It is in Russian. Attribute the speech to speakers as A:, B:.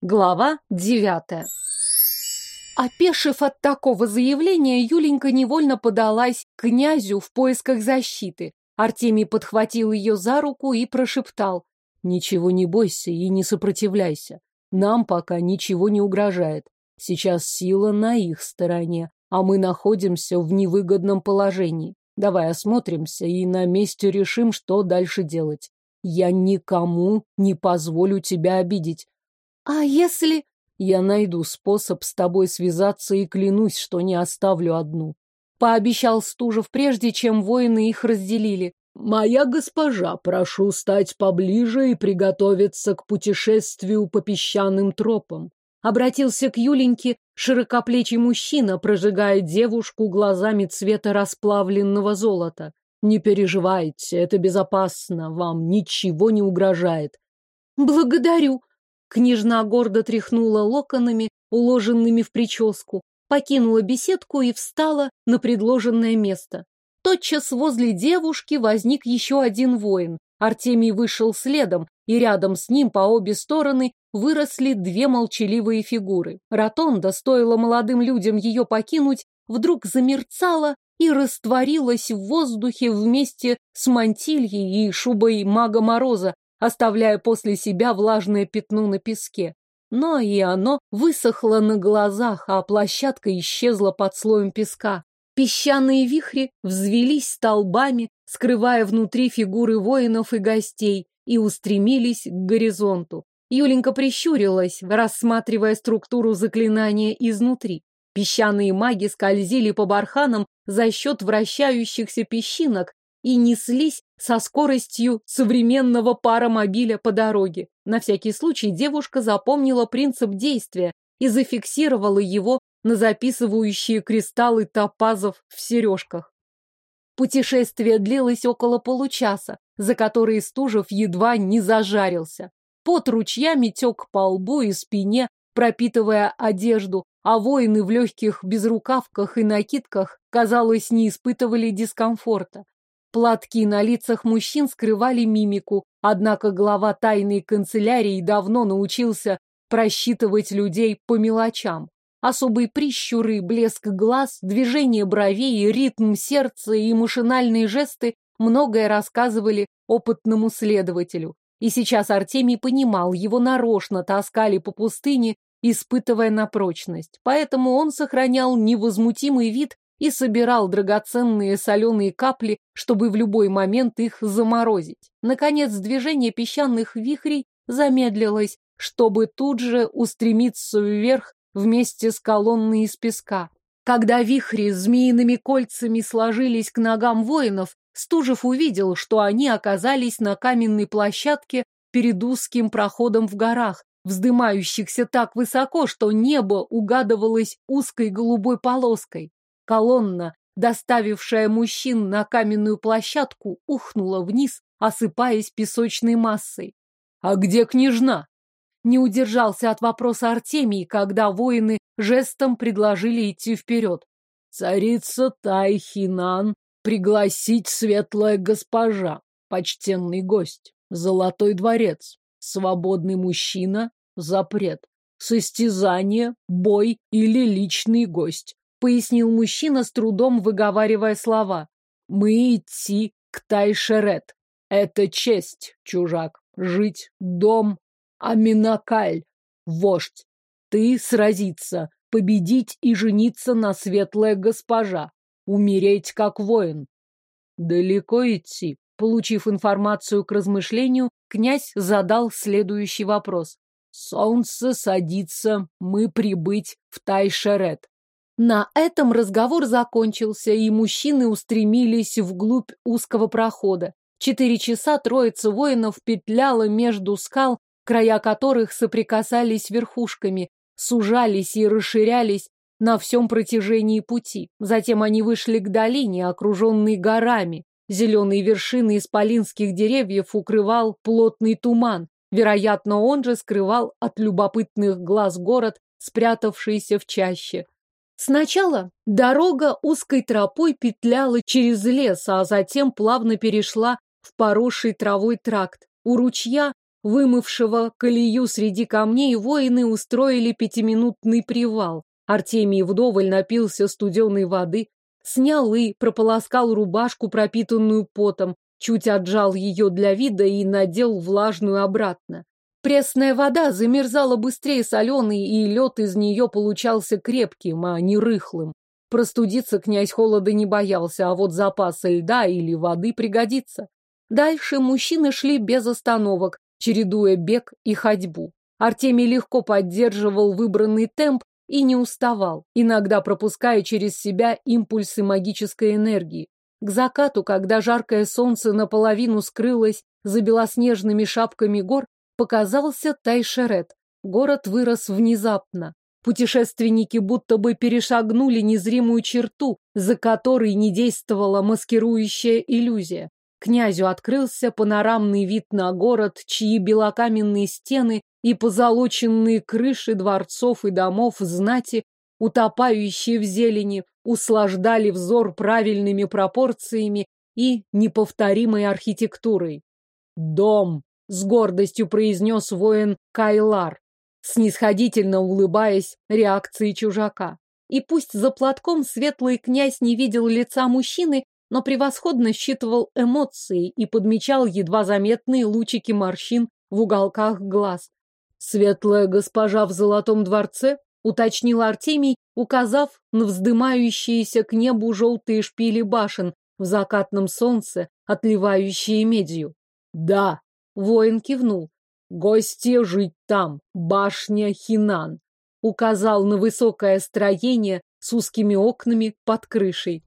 A: Глава девятая. Опешив от такого заявления, Юленька невольно подалась к князю в поисках защиты. Артемий подхватил ее за руку и прошептал. «Ничего не бойся и не сопротивляйся. Нам пока ничего не угрожает. Сейчас сила на их стороне, а мы находимся в невыгодном положении. Давай осмотримся и на месте решим, что дальше делать. Я никому не позволю тебя обидеть.
B: А если...
A: Я найду способ с тобой связаться и клянусь, что не оставлю одну. Пообещал Стужев, прежде чем воины их разделили. «Моя госпожа, прошу стать поближе и приготовиться к путешествию по песчаным тропам». Обратился к Юленьке широкоплечий мужчина, прожигая девушку глазами цвета расплавленного золота. «Не переживайте, это безопасно, вам ничего не угрожает».
B: «Благодарю», Княжна гордо тряхнула локонами, уложенными в прическу, покинула беседку и встала на предложенное место. Тотчас возле девушки возник еще один воин. Артемий вышел следом, и рядом с ним по обе стороны выросли две молчаливые фигуры. Ротонда, стоило молодым людям ее покинуть, вдруг замерцала и растворилась в воздухе вместе с мантильей и шубой мага Мороза, оставляя после себя влажное пятно на песке. Но и оно высохло на глазах, а площадка исчезла под слоем песка. Песчаные вихри взвелись столбами, скрывая внутри фигуры воинов и гостей, и устремились к горизонту. Юленька прищурилась, рассматривая структуру заклинания изнутри. Песчаные маги скользили по барханам за счет вращающихся песчинок, и неслись со скоростью современного паромобиля по дороге. На всякий случай девушка запомнила принцип действия и зафиксировала его на записывающие кристаллы топазов в сережках. Путешествие длилось около получаса, за которые Стужев едва не зажарился. Пот ручьями тек по лбу и спине, пропитывая одежду, а воины в легких безрукавках и накидках, казалось, не испытывали дискомфорта. Платки на лицах мужчин скрывали мимику, однако глава тайной канцелярии давно научился просчитывать людей по мелочам. Особые прищуры, блеск глаз, движение бровей, ритм сердца и машинальные жесты многое рассказывали опытному следователю. И сейчас Артемий понимал, его нарочно таскали по пустыне, испытывая на прочность. Поэтому он сохранял невозмутимый вид и собирал драгоценные соленые капли, чтобы в любой момент их заморозить. Наконец, движение песчаных вихрей замедлилось, чтобы тут же устремиться вверх вместе с колонной из песка. Когда вихри змеиными кольцами сложились к ногам воинов, Стужев увидел, что они оказались на каменной площадке перед узким проходом в горах, вздымающихся так высоко, что небо угадывалось узкой голубой полоской. Колонна, доставившая мужчин на каменную площадку, ухнула вниз, осыпаясь песочной массой. «А где княжна?» Не удержался от вопроса Артемий, когда воины жестом предложили идти вперед. «Царица Тайхинан, пригласить светлая госпожа, почтенный гость, золотой дворец, свободный мужчина, запрет, состязание, бой или личный гость пояснил мужчина, с трудом выговаривая слова. Мы идти к Тайшерет. Это честь, чужак. Жить, дом, Аминакаль, вождь. Ты сразиться, победить и жениться на светлая госпожа. Умереть как воин. Далеко идти. Получив информацию к размышлению, князь задал следующий вопрос. Солнце садится, мы прибыть в Тайшерет. На этом разговор закончился, и мужчины устремились вглубь узкого прохода. Четыре часа троица воинов петляла между скал, края которых соприкасались верхушками, сужались и расширялись на всем протяжении пути. Затем они вышли к долине, окруженной горами. Зеленые вершины исполинских деревьев укрывал плотный туман. Вероятно, он же скрывал от любопытных глаз город, спрятавшийся в чаще. Сначала дорога узкой тропой петляла через лес, а затем плавно перешла в поросший травой тракт. У ручья
A: вымывшего колею среди камней, воины устроили пятиминутный привал. Артемий вдоволь напился студеной воды, снял и прополоскал рубашку, пропитанную потом, чуть отжал ее для вида и надел влажную обратно. Пресная вода замерзала быстрее соленой, и лед из нее получался крепким, а не рыхлым. Простудиться князь холода не боялся, а вот запаса льда или воды пригодится. Дальше мужчины шли без остановок, чередуя бег и ходьбу. Артемий легко поддерживал выбранный темп и не уставал, иногда пропуская через себя импульсы магической энергии. К закату, когда жаркое солнце наполовину скрылось за белоснежными шапками гор, показался Тайшерет. Город вырос внезапно. Путешественники будто бы перешагнули незримую черту, за которой не действовала маскирующая иллюзия. Князю открылся панорамный вид на город, чьи белокаменные стены и позолоченные крыши дворцов и домов знати, утопающие в зелени, услаждали взор правильными пропорциями и неповторимой архитектурой. «Дом!» — с гордостью произнес воин Кайлар, снисходительно улыбаясь реакции чужака. И пусть за платком светлый князь не видел лица мужчины, но превосходно считывал эмоции и подмечал едва заметные лучики морщин в уголках глаз. «Светлая госпожа в золотом дворце?» — уточнил Артемий, указав на вздымающиеся к небу желтые шпили башен в закатном солнце, отливающие медью. «Да», — воин кивнул, — «гости жить там, башня Хинан», — указал на высокое строение с узкими окнами под крышей.